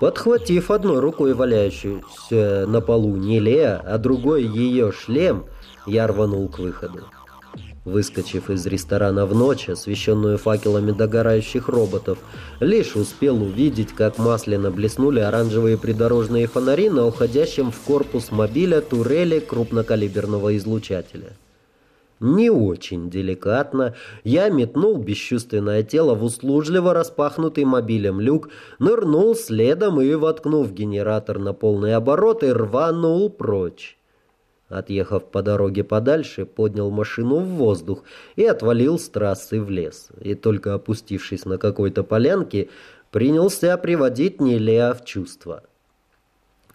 Подхватив одной рукой валяющуюся на полу не Леа, а другой ее шлем, я рванул к выходу. Выскочив из ресторана в ночь, освещенную факелами догорающих роботов, лишь успел увидеть, как масляно блеснули оранжевые придорожные фонари на уходящем в корпус мобиля турели крупнокалиберного излучателя. Не очень деликатно я метнул бесчувственное тело в услужливо распахнутый мобилем люк, нырнул следом и, воткнув генератор на полные обороты, рванул прочь. Отъехав по дороге подальше, поднял машину в воздух и отвалил с трассы в лес. И только опустившись на какой-то полянке, принялся приводить Нелеа в чувство.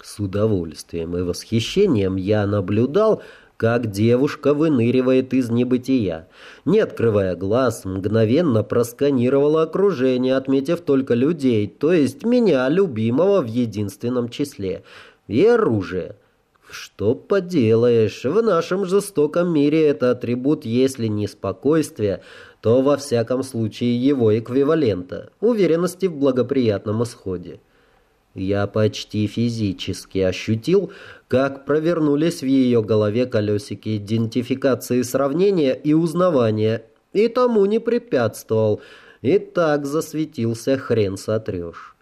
С удовольствием и восхищением я наблюдал, как девушка выныривает из небытия. Не открывая глаз, мгновенно просканировала окружение, отметив только людей, то есть меня, любимого в единственном числе, и оружие — что поделаешь, в нашем жестоком мире это атрибут, если не спокойствия, то во всяком случае его эквивалента, уверенности в благоприятном исходе. Я почти физически ощутил, как провернулись в ее голове колесики идентификации сравнения и узнавания, и тому не препятствовал, и так засветился хрен сотрешь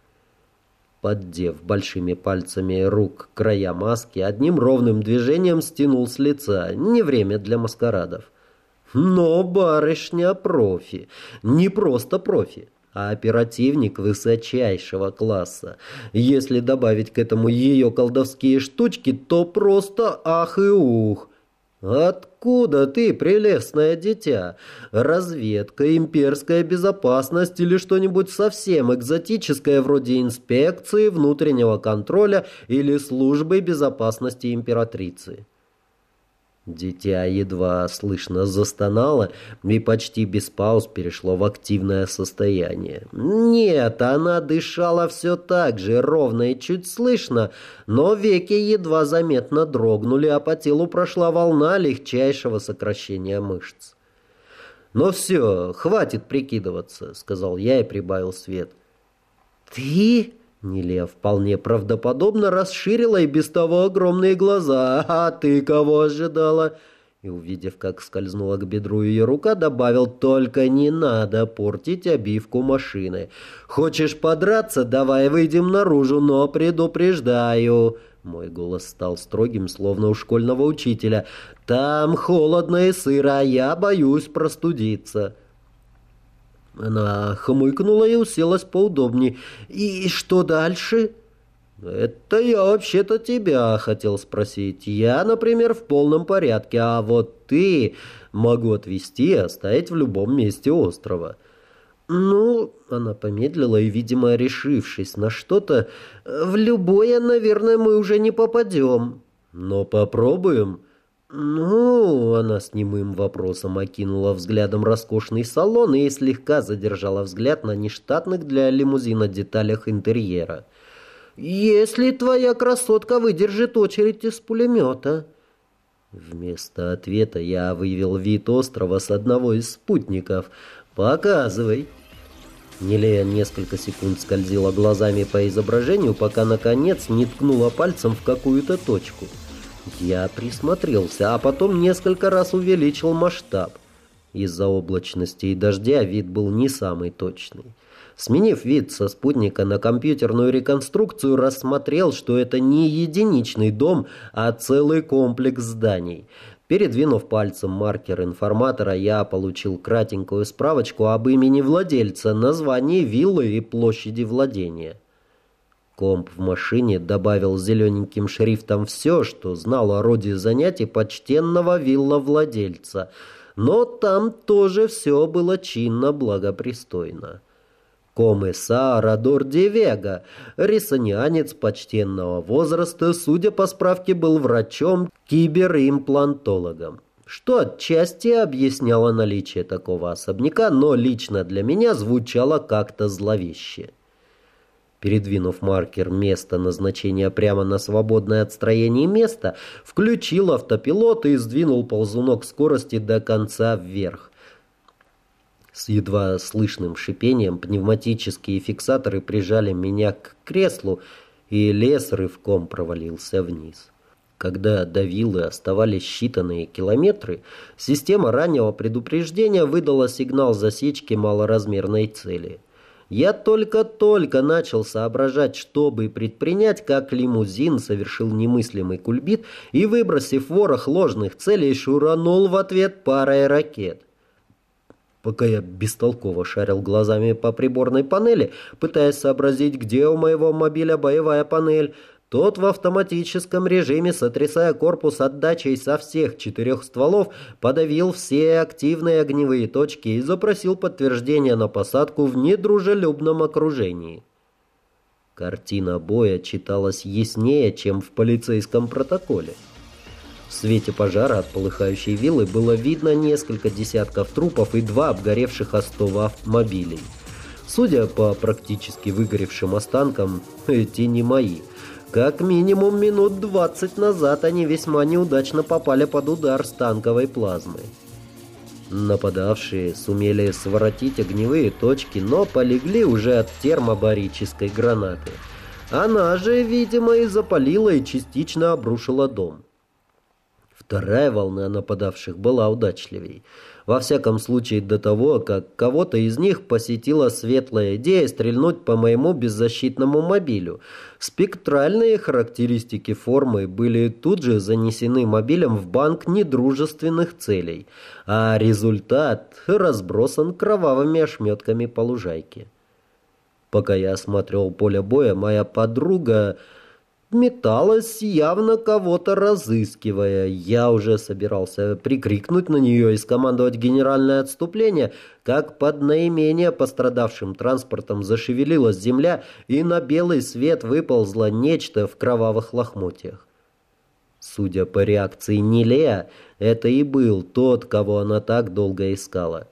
поддев большими пальцами рук края маски, одним ровным движением стянул с лица. Не время для маскарадов. Но барышня профи. Не просто профи, а оперативник высочайшего класса. Если добавить к этому ее колдовские штучки, то просто ах и ух. «Откуда ты, прелестное дитя? Разведка, имперская безопасность или что-нибудь совсем экзотическое вроде инспекции, внутреннего контроля или службы безопасности императрицы?» Дитя едва слышно застонало и почти без пауз перешло в активное состояние. Нет, она дышала все так же, ровно и чуть слышно, но веки едва заметно дрогнули, а по телу прошла волна легчайшего сокращения мышц. «Ну все, хватит прикидываться», — сказал я и прибавил свет. «Ты?» Нелия вполне правдоподобно расширила и без того огромные глаза. «А ты кого ожидала?» И, увидев, как скользнула к бедру ее рука, добавил «Только не надо портить обивку машины. Хочешь подраться? Давай выйдем наружу, но предупреждаю». Мой голос стал строгим, словно у школьного учителя. «Там холодно и сыро, а я боюсь простудиться». Она хмыкнула и уселась поудобнее. «И что дальше?» «Это я вообще-то тебя хотел спросить. Я, например, в полном порядке, а вот ты могу отвезти и оставить в любом месте острова». «Ну...» — она помедлила и, видимо, решившись на что-то, «в любое, наверное, мы уже не попадем». «Но попробуем». «Ну...» — она с немым вопросом окинула взглядом роскошный салон и слегка задержала взгляд на нештатных для лимузина деталях интерьера. «Если твоя красотка выдержит очередь из пулемета...» Вместо ответа я вывел вид острова с одного из спутников. «Показывай!» Нелея несколько секунд скользила глазами по изображению, пока, наконец, не ткнула пальцем в какую-то точку — я присмотрелся, а потом несколько раз увеличил масштаб. Из-за облачности и дождя вид был не самый точный. Сменив вид со спутника на компьютерную реконструкцию, рассмотрел, что это не единичный дом, а целый комплекс зданий. Передвинув пальцем маркер информатора, я получил кратенькую справочку об имени владельца, названии виллы и площади владения. Комп в машине добавил зелененьким шрифтом все, что знал о роде занятий почтенного вилла-владельца, но там тоже все было чинно благопристойно. Комеса Радор де Вега, рисанианец почтенного возраста, судя по справке, был врачом, киберимплантологом что отчасти объясняло наличие такого особняка, но лично для меня звучало как-то зловеще. Передвинув маркер места назначения прямо на свободное от строения место, включил автопилот и сдвинул ползунок скорости до конца вверх. С едва слышным шипением пневматические фиксаторы прижали меня к креслу, и лес рывком провалился вниз. Когда до виллы оставались считанные километры, система раннего предупреждения выдала сигнал засечки малоразмерной цели. Я только-только начал соображать, что бы предпринять, как лимузин совершил немыслимый кульбит и, выбросив ворох ложных целей, шуранул в ответ парой ракет. Пока я бестолково шарил глазами по приборной панели, пытаясь сообразить, где у моего мобиля боевая панель, тот в автоматическом режиме, сотрясая корпус отдачей со всех четырех стволов, подавил все активные огневые точки и запросил подтверждение на посадку в недружелюбном окружении. Картина боя читалась яснее, чем в полицейском протоколе. В свете пожара от полыхающей виллы было видно несколько десятков трупов и два обгоревших остова автомобилей. Судя по практически выгоревшим останкам, эти не мои. Как минимум минут 20 назад они весьма неудачно попали под удар с танковой плазмой. Нападавшие сумели своротить огневые точки, но полегли уже от термобарической гранаты. Она же, видимо, и запалила и частично обрушила дом. Вторая волна нападавших была удачливей. Во всяком случае до того, как кого-то из них посетила светлая идея стрельнуть по моему беззащитному мобилю. Спектральные характеристики формы были тут же занесены мобилем в банк недружественных целей, а результат разбросан кровавыми ошметками по лужайке. Пока я осматривал поле боя, моя подруга металась, явно кого-то разыскивая. Я уже собирался прикрикнуть на нее и скомандовать генеральное отступление, как под наименее пострадавшим транспортом зашевелилась земля, и на белый свет выползло нечто в кровавых лохмотьях. Судя по реакции Нилея, это и был тот, кого она так долго искала.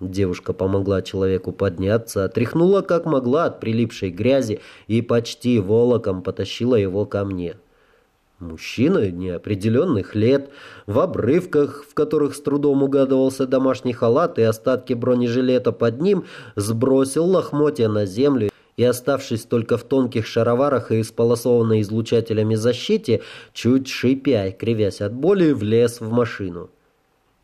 Девушка помогла человеку подняться, отряхнула как могла от прилипшей грязи и почти волоком потащила его ко мне. Мужчина неопределенных лет, в обрывках, в которых с трудом угадывался домашний халат и остатки бронежилета под ним, сбросил лохмотья на землю и, оставшись только в тонких шароварах и исполосованной излучателями защите, чуть шипя и кривясь от боли, влез в машину.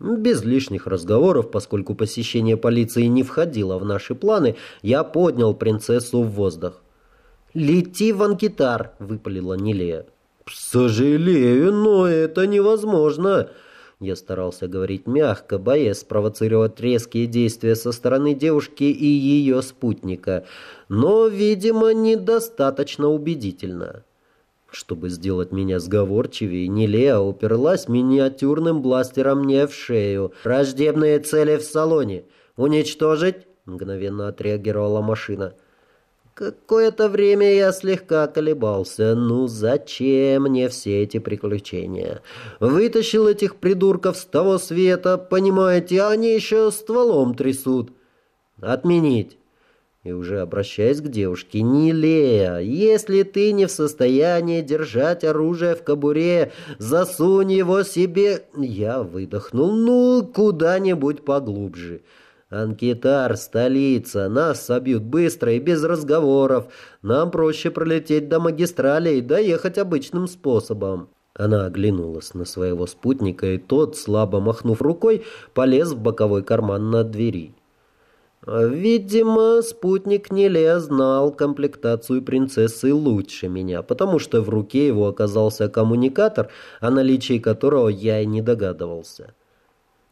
Без лишних разговоров, поскольку посещение полиции не входило в наши планы, я поднял принцессу в воздух. «Лети в Анкитар!» — выпалила Нилея. «Сожалею, но это невозможно!» Я старался говорить мягко, боясь спровоцировать резкие действия со стороны девушки и ее спутника, но, видимо, недостаточно убедительно. Чтобы сделать меня сговорчивее, Нелея уперлась миниатюрным бластером мне в шею. «Враждебные цели в салоне! Уничтожить?» — мгновенно отреагировала машина. Какое-то время я слегка колебался. Ну зачем мне все эти приключения? Вытащил этих придурков с того света, понимаете, они еще стволом трясут. Отменить. И уже обращаясь к девушке, «Не Лея, если ты не в состоянии держать оружие в кобуре, засунь его себе...» Я выдохнул, «Ну, куда-нибудь поглубже». «Анкетар, столица, нас собьют быстро и без разговоров. Нам проще пролететь до магистрали и доехать обычным способом». Она оглянулась на своего спутника, и тот, слабо махнув рукой, полез в боковой карман на двери. Видимо, спутник Неле знал комплектацию принцессы лучше меня, потому что в руке его оказался коммуникатор, о наличии которого я и не догадывался.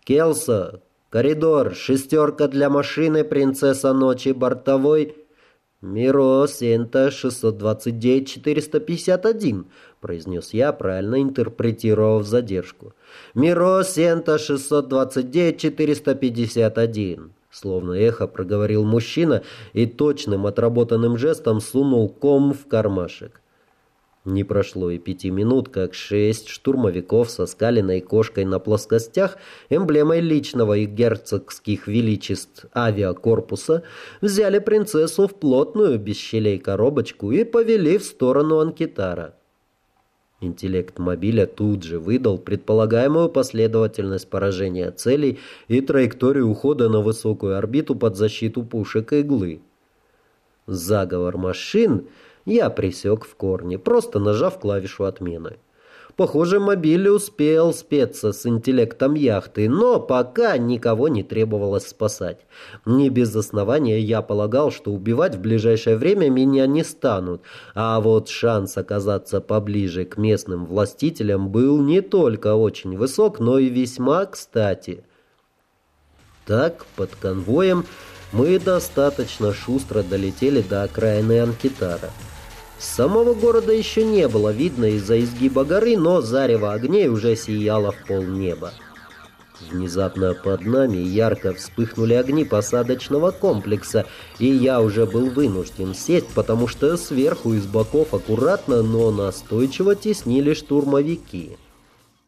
«Келса, коридор, шестерка для машины, принцесса ночи, бортовой...» «Миро, Сента, 629-451», — произнес я, правильно интерпретировав задержку. «Миро, Сента, 629-451». Словно эхо проговорил мужчина и точным отработанным жестом сунул ком в кармашек. Не прошло и пяти минут, как шесть штурмовиков со скаленной кошкой на плоскостях, эмблемой личного и герцогских величеств авиакорпуса, взяли принцессу в плотную без щелей коробочку и повели в сторону Анкетара. Интеллект мобиля тут же выдал предполагаемую последовательность поражения целей и траекторию ухода на высокую орбиту под защиту пушек иглы. Заговор машин я пресек в корне, просто нажав клавишу отмены. Похоже, мобиль успел спеться с интеллектом яхты, но пока никого не требовалось спасать. Не без основания я полагал, что убивать в ближайшее время меня не станут, а вот шанс оказаться поближе к местным властителям был не только очень высок, но и весьма кстати. Так, под конвоем мы достаточно шустро долетели до окраины Анкитара. Самого города еще не было видно из-за изгиба горы, но зарево огней уже сияло в полнеба. Внезапно под нами ярко вспыхнули огни посадочного комплекса, и я уже был вынужден сесть, потому что сверху и с боков аккуратно, но настойчиво теснили штурмовики.